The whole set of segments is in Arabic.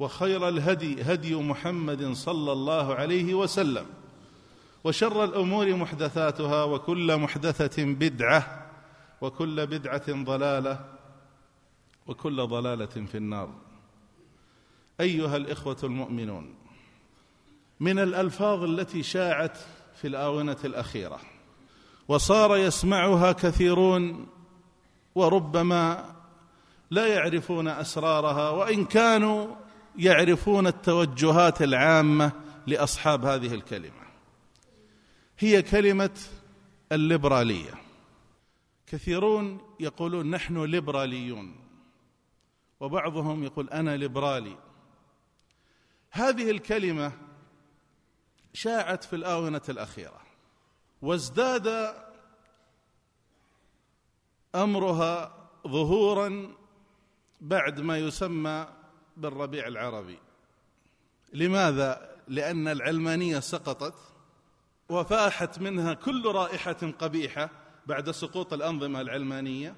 وخير الهدي هدي محمد صلى الله عليه وسلم وشر الأمور محدثاتها وكل محدثة بدعة وكل بدعة ضلالة وكل ضلالة في النار. أيها الإخوة المؤمنون من الألفاظ التي شاعت في الآونة الأخيرة وصار يسمعها كثيرون وربما لا يعرفون أسرارها وإن كانوا يعرفون التوجهات العامة لأصحاب هذه الكلمة. هي كلمة الليبرالية. كثيرون يقولون نحن ليبراليون وبعضهم يقول أنا ليبرالي. هذه الكلمة شاعت في الآونة الأخيرة وازداد أمرها ظهورا بعد ما يسمى بالربيع العربي. لماذا؟ لأن العلمانية سقطت وفاحت منها كل رائحة قبيحة بعد سقوط الأنظمة العلمانية.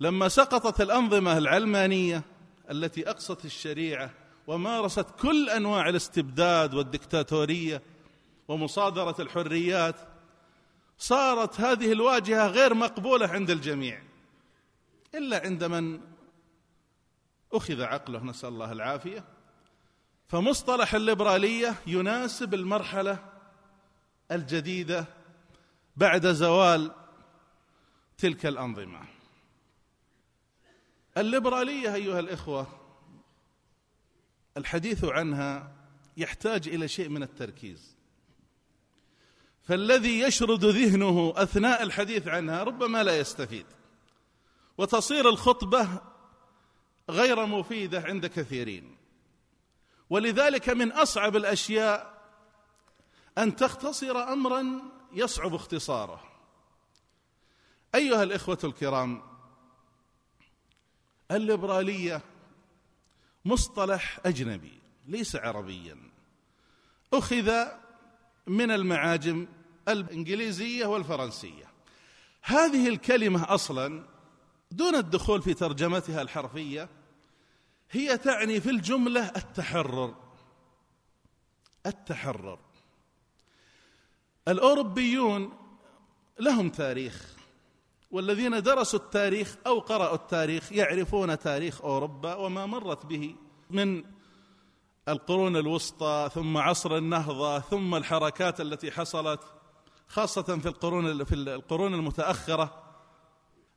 لما سقطت الأنظمة العلمانية التي أقصت الشريعة ومارست كل أنواع الاستبداد والدكتاتورية ومصادرة الحريات صارت هذه الواجهة غير مقبولة عند الجميع. إلا عند من أخذ عقله نسأل الله العافية. فمصطلح الليبرالية يناسب المرحلة الجديدة بعد زوال تلك الأنظمة. الليبرالية أيها الإخوة الحديث عنها يحتاج إلى شيء من التركيز. فالذي يشرد ذهنه أثناء الحديث عنها ربما لا يستفيد. وتصير الخطبة غير مفيدة عند كثيرين. ولذلك من أصعب الأشياء أن تختصر امرا يصعب اختصاره. أيها الإخوة الكرام الليبرالية مصطلح أجنبي ليس عربيا. أخذ من المعاجم الإنجليزية والفرنسية. هذه الكلمة أصلا دون الدخول في ترجمتها الحرفية هي تعني في الجملة التحرر. التحرر. الأوروبيون لهم تاريخ والذين درسوا التاريخ أو قرأوا التاريخ يعرفون تاريخ أوروبا وما مرت به من القرون الوسطى ثم عصر النهضة ثم الحركات التي حصلت خاصة في القرون في القرون المتأخرة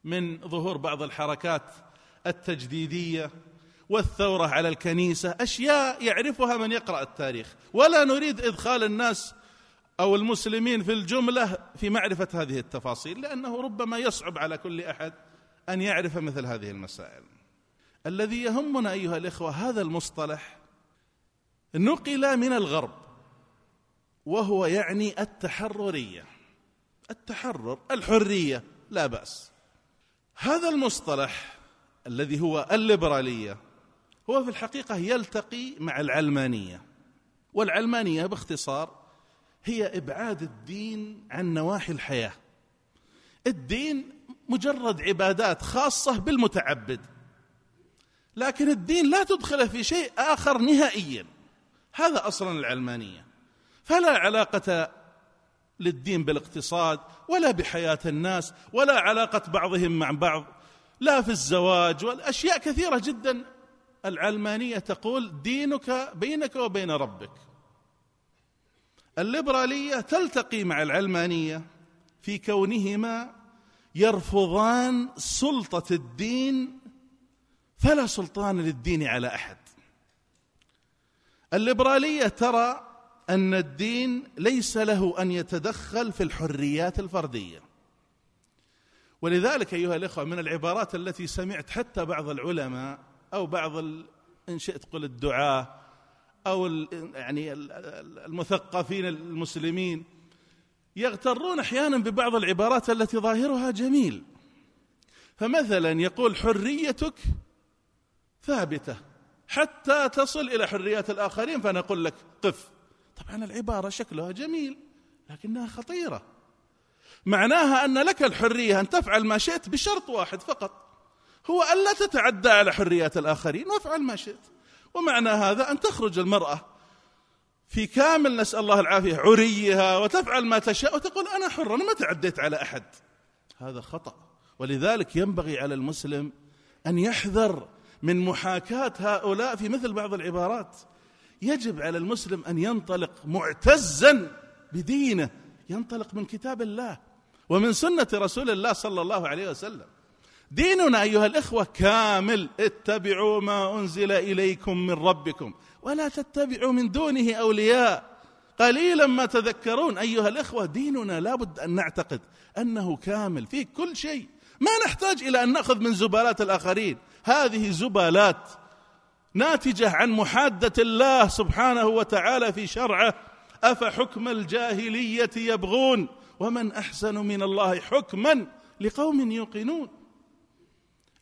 من ظهور بعض الحركات التجديدية. والثورة على الكنيسة. أشياء يعرفها من يقرأ التاريخ. ولا نريد إدخال الناس أو المسلمين في الجملة في معرفة هذه التفاصيل لأنه ربما يصعب على كل أحد أن يعرف مثل هذه المسائل. الذي يهمنا أيها الإخوة هذا المصطلح نقل من الغرب وهو يعني التحررية. التحرر الحرية لا بأس. هذا المصطلح الذي هو الليبرالية هو في الحقيقة يلتقي مع العلمانية والعلمانية باختصار هي إبعاد الدين عن نواحي الحياة. الدين مجرد عبادات خاصة بالمتعبد لكن الدين لا تدخله في شيء آخر نهائيا. هذا أصلا العلمانية. فلا علاقة للدين بالاقتصاد ولا بحياة الناس ولا علاقة بعضهم مع بعض لا في الزواج والاشياء كثيرة جدا. العلمانية تقول دينك بينك وبين ربك. الليبرالية تلتقي مع العلمانية في كونهما يرفضان سلطة الدين فلا سلطان للدين على أحد. الليبرالية ترى أن الدين ليس له أن يتدخل في الحريات الفردية. ولذلك أيها الإخوة من العبارات التي سمعت حتى بعض العلماء أو بعض إن شئت قل الدعاه أو يعني المثقفين المسلمين يغترون أحيانا ببعض العبارات التي ظاهرها جميل. فمثلا يقول حريتك ثابتة حتى تصل إلى حريات الآخرين فنقول لك قف. طبعا العبارة شكلها جميل لكنها خطيرة. معناها أن لك الحرية أن تفعل ما شئت بشرط واحد فقط. هو ألا تتعدى على حريات الآخرين وافعل ما شئت. ومعنى هذا أن تخرج المرأة في كامل نسأل الله العافية عريها وتفعل ما تشاء وتقول أنا حره أنا ما تعديت على أحد. هذا خطأ. ولذلك ينبغي على المسلم أن يحذر من محاكاة هؤلاء في مثل بعض العبارات. يجب على المسلم أن ينطلق معتزا بدينه ينطلق من كتاب الله ومن سنة رسول الله صلى الله عليه وسلم. ديننا أيها الإخوة كامل اتبعوا ما أنزل إليكم من ربكم ولا تتبعوا من دونه أولياء. قليلا ما تذكرون أيها الإخوة ديننا لابد أن نعتقد أنه كامل فيه كل شيء. ما نحتاج إلى أن نأخذ من زبالات الآخرين. هذه زبالات ناتجة عن محادة الله سبحانه وتعالى في شرعه. أفحكم الجاهلية يبغون؟ ومن أحسن من الله حكما لقوم يوقنون؟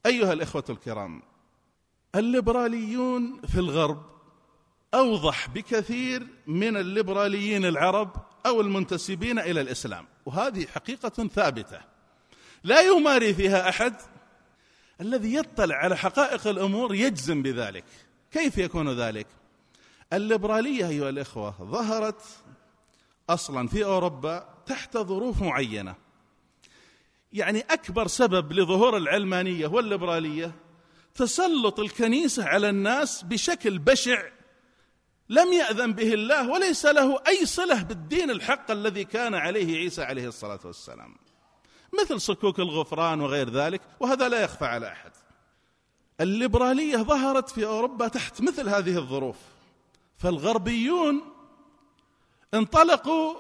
أيها الإخوة الكرام الليبراليون في الغرب أوضح بكثير من الليبراليين العرب أو المنتسبين إلى الإسلام وهذه حقيقة ثابتة. لا يماري فيها أحد الذي يطلع على حقائق الأمور يجزم بذلك. كيف يكون ذلك؟ الليبرالية أيها الإخوة ظهرت أصلا في أوروبا تحت ظروف معينة. يعني أكبر سبب لظهور العلمانية والليبرالية تسلط الكنيسة على الناس بشكل بشع لم يأذن به الله وليس له أي صلة بالدين الحق الذي كان عليه عيسى عليه الصلاة والسلام. مثل صكوك الغفران وغير ذلك وهذا لا يخفى على أحد. الليبرالية ظهرت في أوروبا تحت مثل هذه الظروف. فالغربيون انطلقوا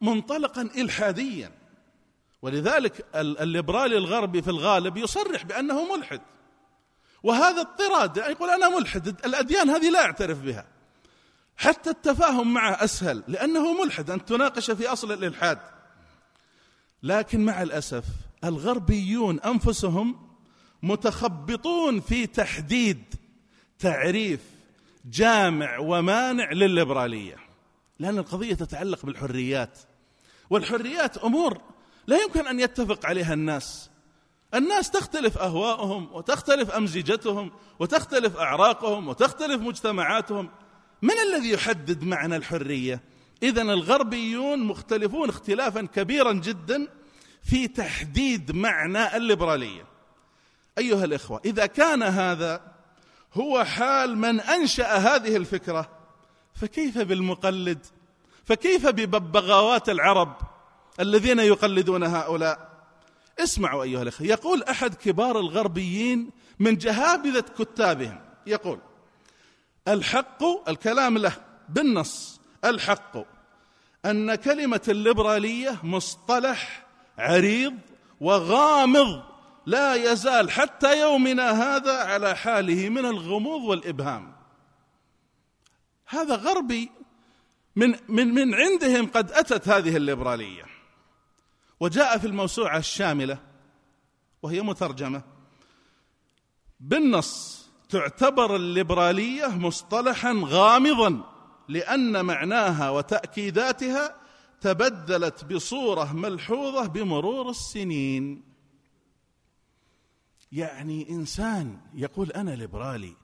منطلقا الحاديا. ولذلك الليبرالي الغربي في الغالب يصرح بأنه ملحد. وهذا اضطراد يعني يقول أنا ملحد الأديان هذه لا أعترف بها. حتى التفاهم معه أسهل لأنه ملحد أن تناقش في أصل الإلحاد. لكن مع الأسف الغربيون أنفسهم متخبطون في تحديد تعريف جامع ومانع للليبرالية. لأن القضية تتعلق بالحريات. والحريات أمور لا يمكن أن يتفق عليها الناس. الناس تختلف أهواؤهم وتختلف أمزجتهم وتختلف أعراقهم وتختلف مجتمعاتهم. من الذي يحدد معنى الحرية؟ اذا الغربيون مختلفون اختلافا كبيرا جدا في تحديد معنى الليبرالية. أيها الإخوة إذا كان هذا هو حال من أنشأ هذه الفكرة فكيف بالمقلد؟ فكيف بببغاوات العرب؟ الذين يقلدون هؤلاء. اسمعوا أيها الأخوة. يقول أحد كبار الغربيين من جهابذة كتابهم. يقول الحق الكلام له بالنص الحق أن كلمة الليبرالية مصطلح عريض وغامض لا يزال حتى يومنا هذا على حاله من الغموض والإبهام. هذا غربي من من من عندهم قد أتت هذه الليبرالية. وجاء في الموسوعة الشاملة وهي مترجمة. بالنص تعتبر الليبرالية مصطلحا غامضا لأن معناها وتأكيداتها تبدلت بصورة ملحوظة بمرور السنين. يعني إنسان يقول أنا ليبرالي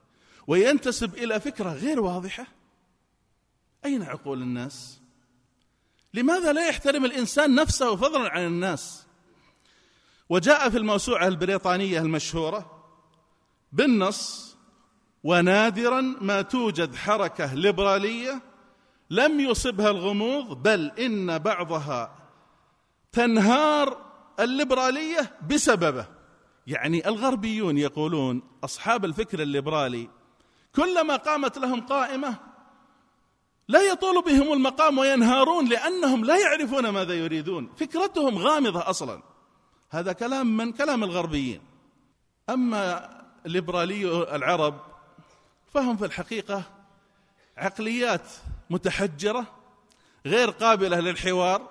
وينتسب إلى فكرة غير واضحة أين عقول الناس؟ لماذا لا يحترم الإنسان نفسه فضلا عن الناس؟ وجاء في الموسوعة البريطانية المشهورة بالنص ونادرا ما توجد حركة ليبرالية لم يصبها الغموض بل إن بعضها تنهار الليبرالية بسببه. يعني الغربيون يقولون أصحاب الفكر الليبرالي كلما قامت لهم قائمة لا يطول بهم المقام وينهارون لأنهم لا يعرفون ماذا يريدون. فكرتهم غامضة أصلا. هذا كلام من كلام الغربيين. أما ليبرالي العرب فهم في الحقيقة عقليات متحجرة غير قابلة للحوار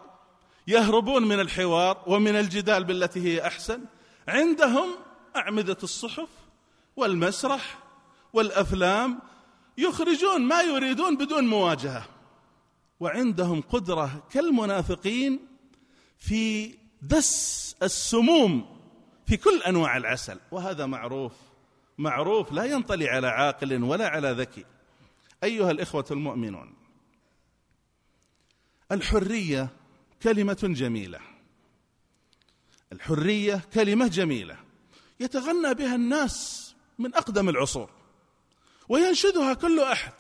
يهربون من الحوار ومن الجدال بالتي هي أحسن. عندهم أعمدة الصحف والمسرح والأفلام يخرجون ما يريدون بدون مواجهة. وعندهم قدرة كالمنافقين في دس السموم في كل أنواع العسل. وهذا معروف معروف لا ينطلي على عاقل ولا على ذكي. أيها الإخوة المؤمنون الحرية كلمة جميلة. الحرية كلمة جميلة. يتغنى بها الناس من أقدم العصور. وينشدها كل أحد.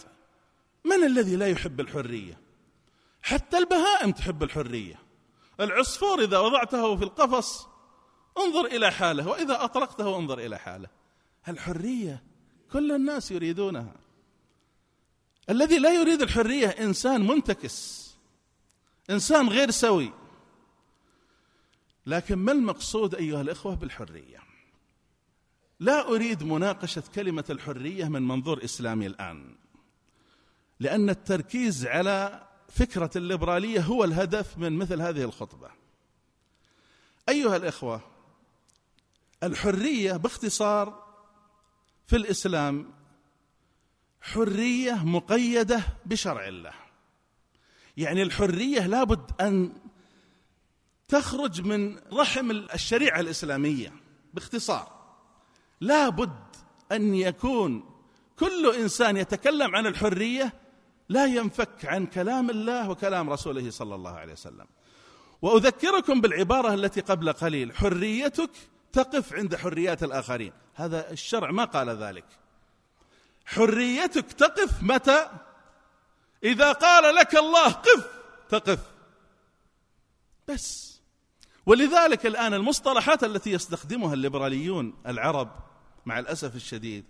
من الذي لا يحب الحرية؟ حتى البهائم تحب الحرية. العصفور إذا وضعته في القفص انظر إلى حاله وإذا اطلقته انظر إلى حاله. الحرية كل الناس يريدونها. الذي لا يريد الحرية إنسان منتكس إنسان غير سوي. لكن ما المقصود أيها الإخوة بالحرية؟ لا أريد مناقشة كلمة الحرية من منظور إسلامي الآن لأن التركيز على فكرة الليبرالية هو الهدف من مثل هذه الخطبة. أيها الإخوة الحرية باختصار في الإسلام حرية مقيدة بشرع الله. يعني الحرية لابد أن تخرج من رحم الشريعة الإسلامية باختصار. لابد أن يكون كل إنسان يتكلم عن الحرية لا ينفك عن كلام الله وكلام رسوله صلى الله عليه وسلم. وأذكركم بالعبارة التي قبل قليل حريتك تقف عند حريات الآخرين. هذا الشرع ما قال ذلك. حريتك تقف متى؟ إذا قال لك الله قف تقف. بس. ولذلك الآن المصطلحات التي يستخدمها الليبراليون العرب مع الأسف الشديد.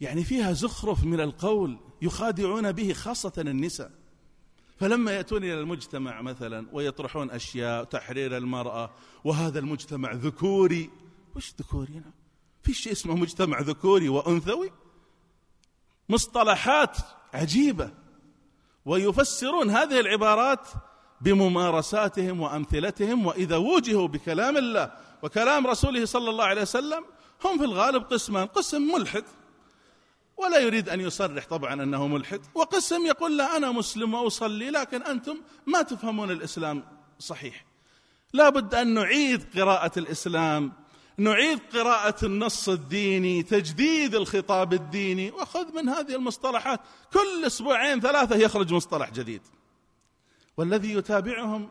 يعني فيها زخرف من القول يخادعون به خاصة النساء. فلما يأتون إلى المجتمع مثلا ويطرحون أشياء تحرير المرأة وهذا المجتمع ذكوري وش ذكوري هنا؟ في شيء اسمه مجتمع ذكوري وأنثوي؟ مصطلحات عجيبة. ويفسرون هذه العبارات بممارساتهم وأمثلتهم وإذا وجهوا بكلام الله وكلام رسوله صلى الله عليه وسلم هم في الغالب قسمان قسم ملحد. ولا يريد أن يصرح طبعا أنه ملحد. وقسم يقول لا أنا مسلم وأصلي لكن أنتم ما تفهمون الإسلام صحيح. لا بد أن نعيد قراءة الإسلام نعيد قراءة النص الديني تجديد الخطاب الديني. وخذ من هذه المصطلحات. كل أسبوعين ثلاثة يخرج مصطلح جديد. والذي يتابعهم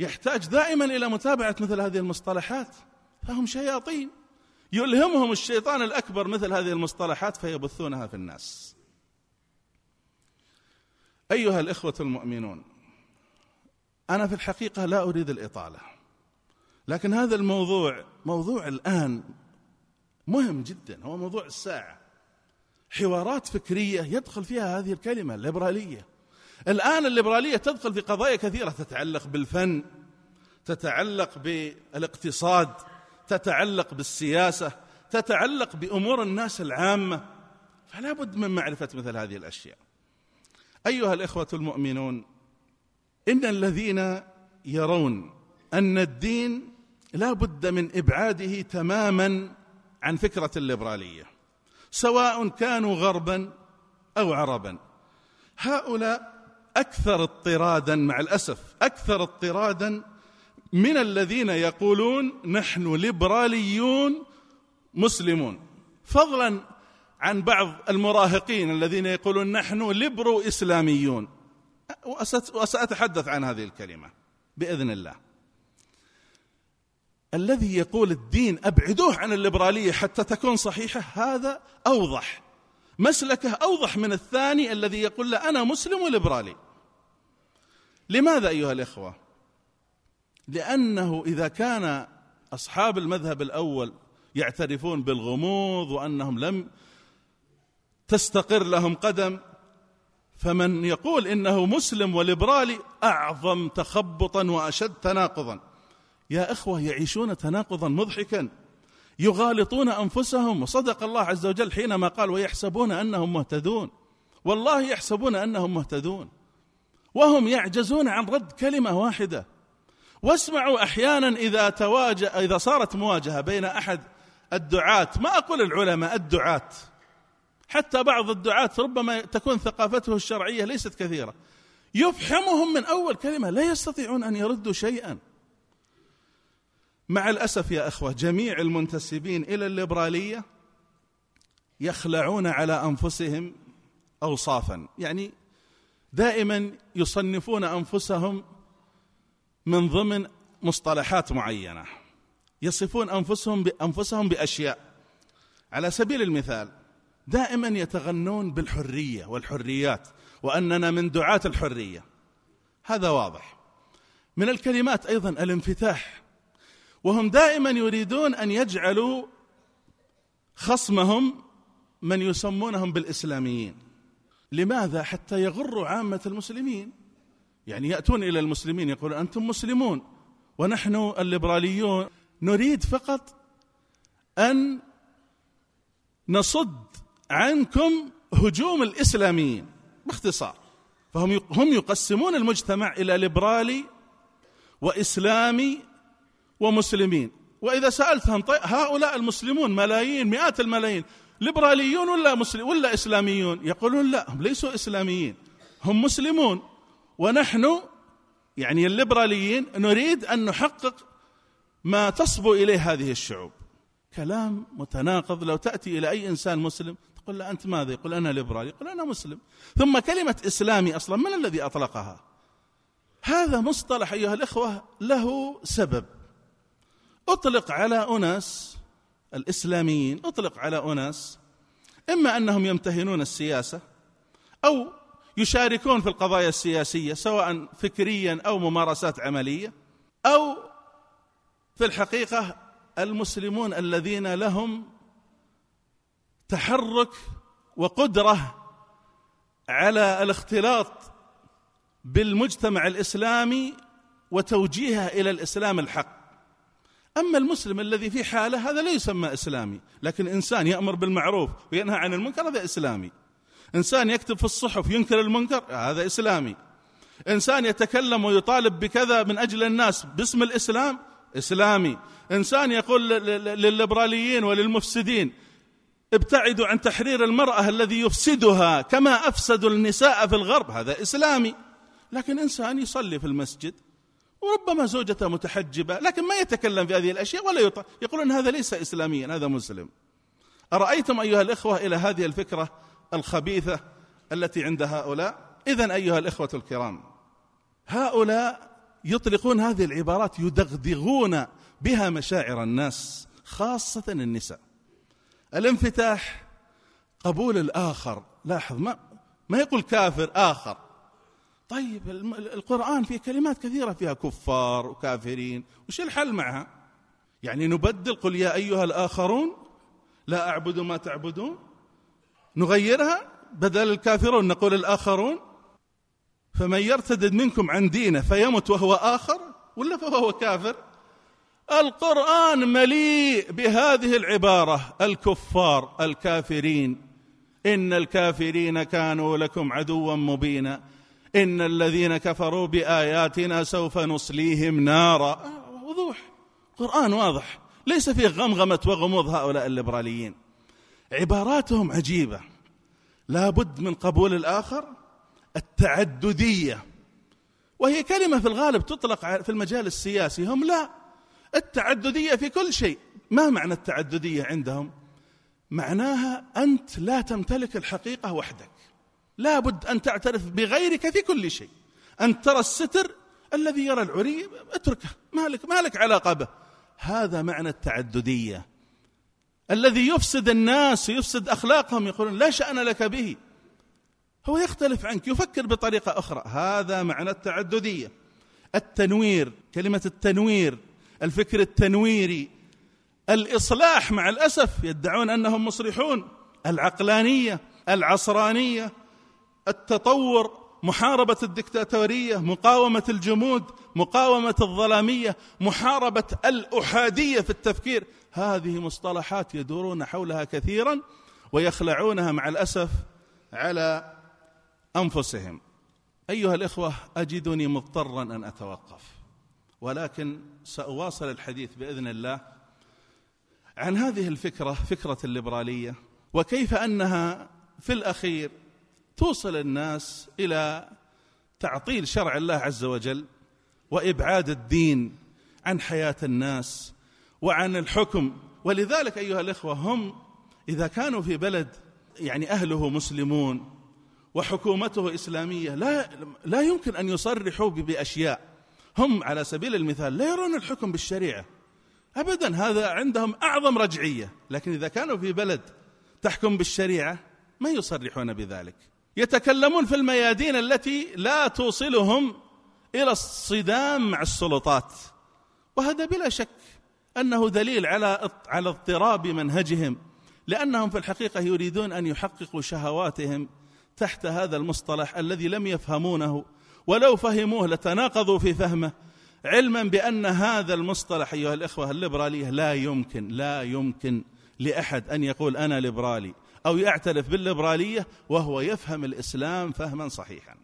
يحتاج دائما إلى متابعة مثل هذه المصطلحات. فهم شياطين. يلهمهم الشيطان الأكبر مثل هذه المصطلحات فيبثونها في الناس. أيها الإخوة المؤمنون أنا في الحقيقة لا أريد الإطالة لكن هذا الموضوع موضوع الآن مهم جدا هو موضوع الساعة. حوارات فكرية يدخل فيها هذه الكلمة الليبرالية. الآن الليبرالية تدخل في قضايا كثيرة تتعلق بالفن تتعلق بالإقتصاد تتعلق بالسياسة تتعلق بأمور الناس العامة. فلا بد من معرفة مثل هذه الأشياء. أيها الإخوة المؤمنون إن الذين يرون أن الدين لا بد من إبعاده تماما عن فكرة الليبرالية سواء كانوا غربا أو عربا. هؤلاء أكثر اضطرادا مع الأسف أكثر اضطرادا من الذين يقولون نحن ليبراليون مسلمون. فضلا عن بعض المراهقين الذين يقولون نحن ليبرو اسلاميون وسأتحدث عن هذه الكلمة بإذن الله. الذي يقول الدين أبعدوه عن الليبرالية حتى تكون صحيحة هذا أوضح. مسلكه أوضح من الثاني الذي يقول أنا مسلم وليبرالي. لماذا أيها الإخوة؟ لأنه إذا كان أصحاب المذهب الأول يعترفون بالغموض وأنهم لم تستقر لهم قدم فمن يقول إنه مسلم وليبرالي أعظم تخبطا وأشد تناقضا. يا إخوة يعيشون تناقضا مضحكا. يغالطون أنفسهم وصدق الله عز وجل حينما قال ويحسبون أنهم مهتدون. والله يحسبون أنهم مهتدون. وهم يعجزون عن رد كلمة واحدة. واسمعوا أحيانا إذا تواجه إذا صارت مواجهة بين أحد الدعاة ما أقول العلماء الدعاة. حتى بعض الدعاة ربما تكون ثقافته الشرعية ليست كثيرة. يفحمهم من أول كلمة لا يستطيعون أن يردوا شيئا. مع الأسف يا أخوة جميع المنتسبين إلى الليبرالية يخلعون على أنفسهم اوصافا. يعني دائما يصنفون أنفسهم من ضمن مصطلحات معينة. يصفون أنفسهم بانفسهم بأشياء. على سبيل المثال دائما يتغنون بالحرية والحريات وأننا من دعاة الحرية. هذا واضح. من الكلمات أيضا الانفتاح. وهم دائما يريدون أن يجعلوا خصمهم من يسمونهم بالإسلاميين. لماذا؟ حتى يغروا عامة المسلمين. يعني يأتون إلى المسلمين يقولون أنتم مسلمون ونحن الليبراليون. نريد فقط أن نصد عنكم هجوم الإسلاميين باختصار. فهم هم يقسمون المجتمع إلى ليبرالي وإسلامي ومسلمين. وإذا سألتهم طيب هؤلاء المسلمون ملايين مئات الملايين ليبراليون ولا مسلم ولا إسلاميون؟ يقولون لا هم ليسوا إسلاميين هم مسلمون. ونحن يعني الليبراليين نريد أن نحقق ما تصبو إليه هذه الشعوب كلام متناقض لو تأتي إلى أي إنسان مسلم تقول له أنت ماذا؟ يقول أنا ليبرالي، يقول أنا مسلم. ثم كلمة إسلامي أصلا من الذي أطلقها؟ هذا مصطلح أيها الإخوة له سبب. أطلق على أناس الإسلاميين، أطلق على أناس إما أنهم يمتهنون السياسة أو يشاركون في القضايا السياسية سواء فكريا أو ممارسات عملية أو في الحقيقة المسلمون الذين لهم تحرك وقدرة على الاختلاط بالمجتمع الإسلامي وتوجيهه إلى الإسلام الحق. أما المسلم الذي في حالة هذا لا يسمى إسلامي لكن إنسان يأمر بالمعروف وينهى عن المنكر هذا إسلامي. إنسان يكتب في الصحف ينكر المنكر؟ هذا إسلامي. إنسان يتكلم ويطالب بكذا من أجل الناس باسم الإسلام؟ إسلامي. إنسان يقول للليبراليين وللمفسدين ابتعدوا عن تحرير المرأة الذي يفسدها كما أفسدوا النساء في الغرب. هذا إسلامي. لكن إنسان يصلي في المسجد وربما زوجته متحجبة لكن ما يتكلم في هذه الأشياء ولا يطلع يقولون هذا ليس اسلاميا هذا مسلم. أرأيتم أيها الإخوة إلى هذه الفكرة؟ الخبيثة التي عند هؤلاء. اذا أيها الإخوة الكرام هؤلاء يطلقون هذه العبارات يدغدغون بها مشاعر الناس خاصة النساء. الانفتاح قبول الآخر. لاحظ ما ما يقول كافر آخر. طيب القرآن فيه كلمات كثيرة فيها كفار وكافرين. وش الحل معها؟ يعني نبدل قل يا أيها الآخرون لا أعبد ما تعبدون. نغيرها بدل الكافرون نقول الآخرون. فمن يرتد منكم عن دينه فيمت وهو آخر ولا فهو كافر؟ القرآن مليء بهذه العبارة الكفار الكافرين. إن الكافرين كانوا لكم عدوا مبينا. إن الذين كفروا بآياتنا سوف نصليهم نارا. وضوح. قرآن واضح. ليس فيه غمغمة وغموض هؤلاء الليبراليين. عباراتهم عجيبة. لابد من قبول الآخر التعددية. وهي كلمة في الغالب تطلق في المجال السياسي. هم لا. التعددية في كل شيء. ما معنى التعددية عندهم؟ معناها أنت لا تمتلك الحقيقة وحدك. لابد أن تعترف بغيرك في كل شيء. أن ترى الستر الذي يرى العري اتركه. ما لك ما لك علاقة به. هذا معنى التعددية. الذي يفسد الناس ويفسد أخلاقهم يقولون لا شأن لك به. هو يختلف عنك يفكر بطريقة أخرى. هذا معنى التعددية. التنوير كلمة التنوير الفكر التنويري الإصلاح مع الأسف يدعون أنهم مصلحون العقلانية العصرانية التطور محاربة الدكتاتورية مقاومة الجمود مقاومة الظلامية محاربة الأحادية في التفكير. هذه مصطلحات يدورون حولها كثيرا ويخلعونها مع الأسف على أنفسهم. أيها الإخوة أجدني مضطرا أن أتوقف ولكن سأواصل الحديث بإذن الله عن هذه الفكرة فكرة الليبرالية وكيف أنها في الأخير توصل الناس إلى تعطيل شرع الله عز وجل وإبعاد الدين عن حياة الناس وعن الحكم. ولذلك أيها الإخوة هم إذا كانوا في بلد يعني أهله مسلمون وحكومته إسلامية لا لا يمكن أن يصرحوا بأشياء. هم على سبيل المثال لا يرون الحكم بالشريعة. ابدا هذا عندهم أعظم رجعية. لكن إذا كانوا في بلد تحكم بالشريعة ما يصرحون بذلك. يتكلمون في الميادين التي لا توصلهم إلى الصدام مع السلطات. وهذا بلا شك أنه دليل على على اضطراب منهجهم لأنهم في الحقيقة يريدون أن يحققوا شهواتهم تحت هذا المصطلح الذي لم يفهمونه ولو فهموه لتناقضوا في فهمه علما بأن هذا المصطلح أيها الإخوة الليبرالية لا يمكن لا يمكن لأحد أن يقول أنا ليبرالي أو يعترف بالليبرالية وهو يفهم الإسلام فهما صحيحا.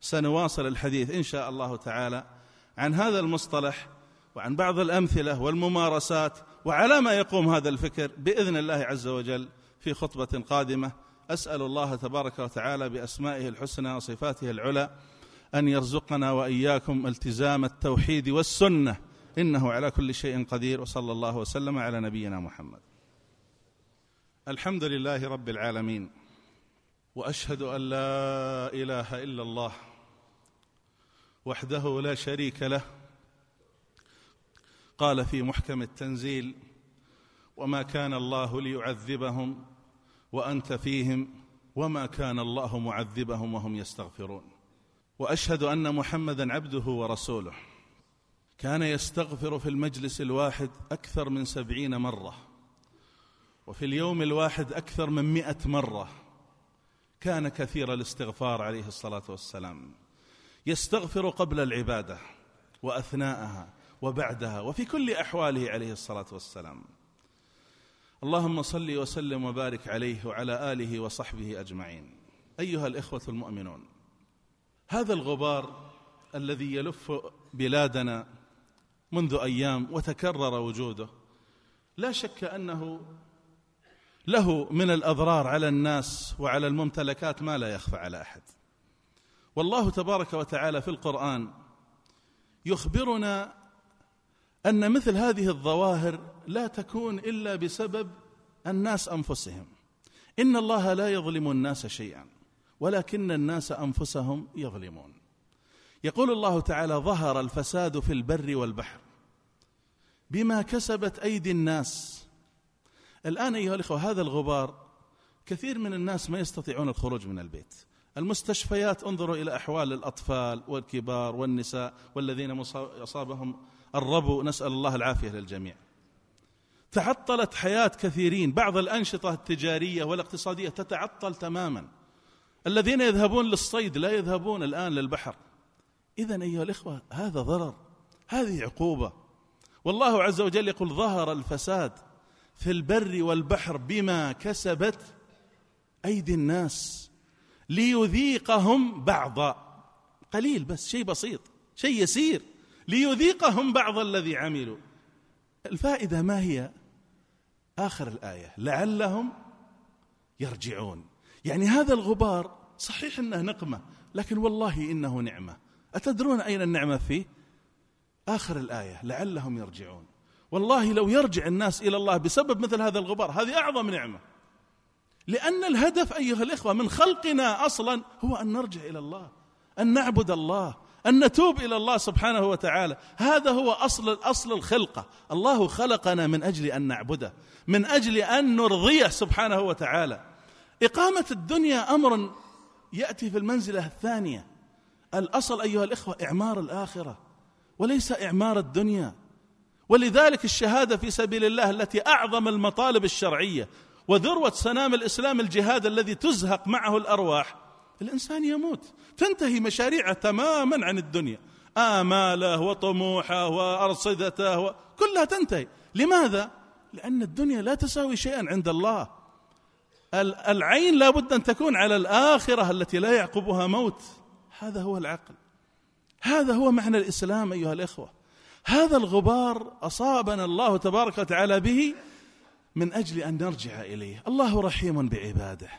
سنواصل الحديث إن شاء الله تعالى عن هذا المصطلح وعن بعض الأمثلة والممارسات وعلى ما يقوم هذا الفكر بإذن الله عز وجل في خطبة قادمة. أسأل الله تبارك وتعالى بأسمائه الحسنى وصفاته العلى أن يرزقنا وإياكم التزام التوحيد والسنة. إنه على كل شيء قدير وصلى الله وسلم على نبينا محمد. الحمد لله رب العالمين وأشهد أن لا إله إلا الله وحده لا شريك له قال في محكم التنزيل وما كان الله ليعذبهم وأنت فيهم وما كان الله معذبهم وهم يستغفرون. وأشهد أن محمدا عبده ورسوله. كان يستغفر في المجلس الواحد أكثر من سبعين مرة وفي اليوم الواحد أكثر من مئة مرة. كان كثير الاستغفار عليه الصلاة والسلام. يستغفر قبل العبادة وأثناءها. وبعدها وفي كل أحواله عليه الصلاة والسلام. اللهم صل وسلم وبارك عليه وعلى آله وصحبه أجمعين. أيها الإخوة المؤمنون هذا الغبار الذي يلف بلادنا منذ أيام وتكرر وجوده لا شك أنه له من الأضرار على الناس وعلى الممتلكات ما لا يخفى على أحد. والله تبارك وتعالى في القرآن يخبرنا أن مثل هذه الظواهر لا تكون إلا بسبب الناس أنفسهم. إن الله لا يظلم الناس شيئا ولكن الناس أنفسهم يظلمون. يقول الله تعالى ظهر الفساد في البر والبحر بما كسبت أيدي الناس. الآن أيها الإخوة هذا الغبار كثير من الناس ما يستطيعون الخروج من البيت. المستشفيات انظروا إلى أحوال الأطفال والكبار والنساء والذين أصابهم الربو نسأل الله العافية للجميع. تعطلت حياة كثيرين بعض الأنشطة التجارية والاقتصادية تتعطل تماما. الذين يذهبون للصيد لا يذهبون الآن للبحر. اذا أيها الإخوة هذا ضرر هذه عقوبة. والله عز وجل يقول ظهر الفساد في البر والبحر بما كسبت أيدي الناس ليذيقهم بعض قليل بس شيء بسيط شيء يسير. ليذيقهم بعض الذي عملوا. الفائدة ما هي؟ آخر الآية لعلهم يرجعون. يعني هذا الغبار صحيح انه نقمة لكن والله إنه نعمة. أتدرون أين النعمة فيه؟ آخر الآية لعلهم يرجعون. والله لو يرجع الناس إلى الله بسبب مثل هذا الغبار هذه أعظم نعمة. لأن الهدف أيها الإخوة من خلقنا أصلا هو أن نرجع إلى الله أن نعبد الله أن نتوب إلى الله سبحانه وتعالى. هذا هو أصل أصل الخلقة. الله خلقنا من أجل أن نعبده من أجل أن نرضيه سبحانه وتعالى. إقامة الدنيا أمر يأتي في المنزلة الثانية. الأصل أيها الإخوة إعمار الآخرة وليس إعمار الدنيا. ولذلك الشهادة في سبيل الله التي أعظم المطالب الشرعية وذروة سنام الإسلام الجهاد الذي تزهق معه الأرواح الإنسان يموت. تنتهي مشاريعه تماما عن الدنيا. آماله وطموحه وأرصدته كلها تنتهي. لماذا؟ لأن الدنيا لا تساوي شيئا عند الله. العين لا بد أن تكون على الآخرة التي لا يعقبها موت. هذا هو العقل. هذا هو معنى الإسلام أيها الإخوة. هذا الغبار أصابنا الله تبارك وتعالى به من أجل أن نرجع إليه. الله رحيم بعباده.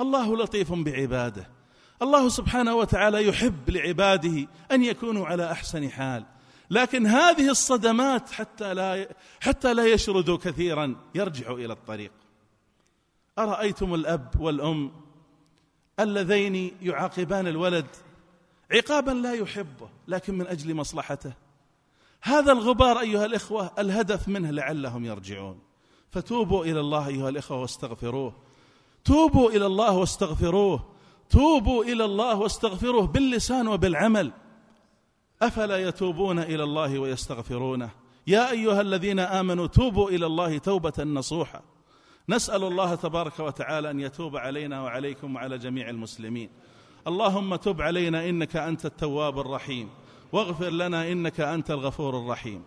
الله لطيف بعباده. الله سبحانه وتعالى يحب لعباده أن يكونوا على أحسن حال. لكن هذه الصدمات حتى لا حتى لا يشردوا كثيرا يرجعوا إلى الطريق. أرأيتم الأب والأم اللذين يعاقبان الولد عقابا لا يحبه لكن من أجل مصلحته؟ هذا الغبار أيها الإخوة الهدف منه لعلهم يرجعون. فتوبوا إلى الله أيها الإخوة واستغفروه. توبوا إلى الله واستغفروه. توبوا إلى الله واستغفروه باللسان وبالعمل. أفلا يتوبون إلى الله ويستغفرونه؟ يا أيها الذين آمنوا توبوا إلى الله توبة نصوحة. نسأل الله تبارك وتعالى أن يتوب علينا وعليكم وعلى جميع المسلمين. اللهم تب علينا إنك أنت التواب الرحيم. واغفر لنا إنك أنت الغفور الرحيم.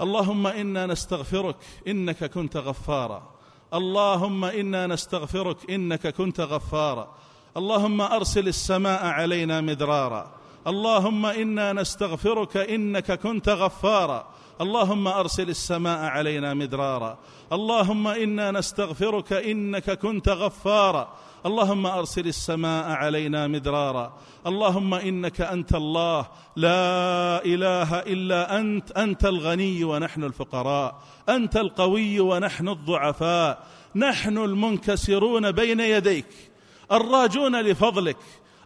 اللهم إنا نستغفرك إنك كنت غفارا. اللهم إنا نستغفرك إنك كنت غفارا. اللهم أرسل السماء علينا مدرارا. اللهم إنا نستغفرك إنك كنت غفارا. اللهم أرسل السماء علينا مدرارا. اللهم إنا نستغفرك إنك كنت غفارا. اللهم أرسل السماء علينا مدرارا. اللهم إنك أنت الله. لا إله إلا أنت. أنت الغني ونحن الفقراء. أنت القوي ونحن الضعفاء. نحن المنكسرون بين يديك. الراجون لفضلك.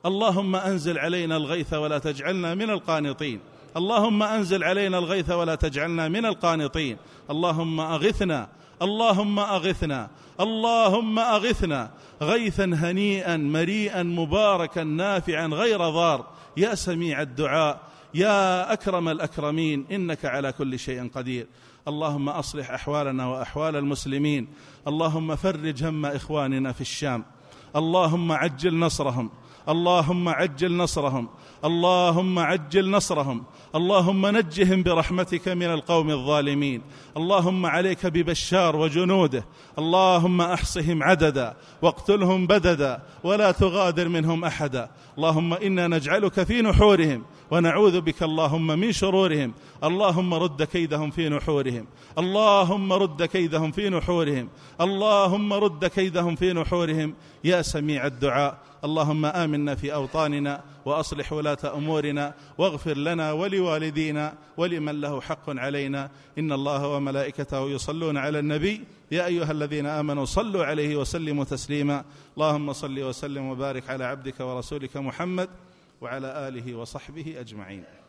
اللهم أنزل علينا الغيث ولا تجعلنا من القانطين. اللهم أنزل علينا الغيث ولا تجعلنا من القانطين. اللهم أغثنا. اللهم أغثنا. اللهم أغثنا. غيثا هنيئا مريئا مباركا نافعا غير ضار. يا سميع الدعاء يا أكرم الأكرمين إنك على كل شيء قدير. اللهم أصلح أحوالنا وأحوال المسلمين. اللهم فرج هم إخواننا في الشام. اللهم عجل نصرهم. اللهم عجل نصرهم. اللهم عجل نصرهم. اللهم نجهم برحمتك من القوم الظالمين. اللهم عليك ببشار وجنوده. اللهم أحصهم عددا واقتلهم بددا ولا تغادر منهم أحدا. اللهم إنا نجعلك في نحورهم ونعوذ بك اللهم من شرورهم. اللهم رد كيدهم في نحورهم. اللهم رد كيدهم في نحورهم. اللهم رد كيدهم في نحورهم. يا سميع الدعاء. اللهم آمنا في أوطاننا وأصلح ولاة أمورنا واغفر لنا ولوالدينا ولمن له حق علينا. إن الله وملائكته يصلون على النبي. يا أيها الذين آمنوا صلوا عليه وسلموا تسليما. اللهم صل وسلم وبارك على عبدك ورسولك محمد وعلى آله وصحبه أجمعين.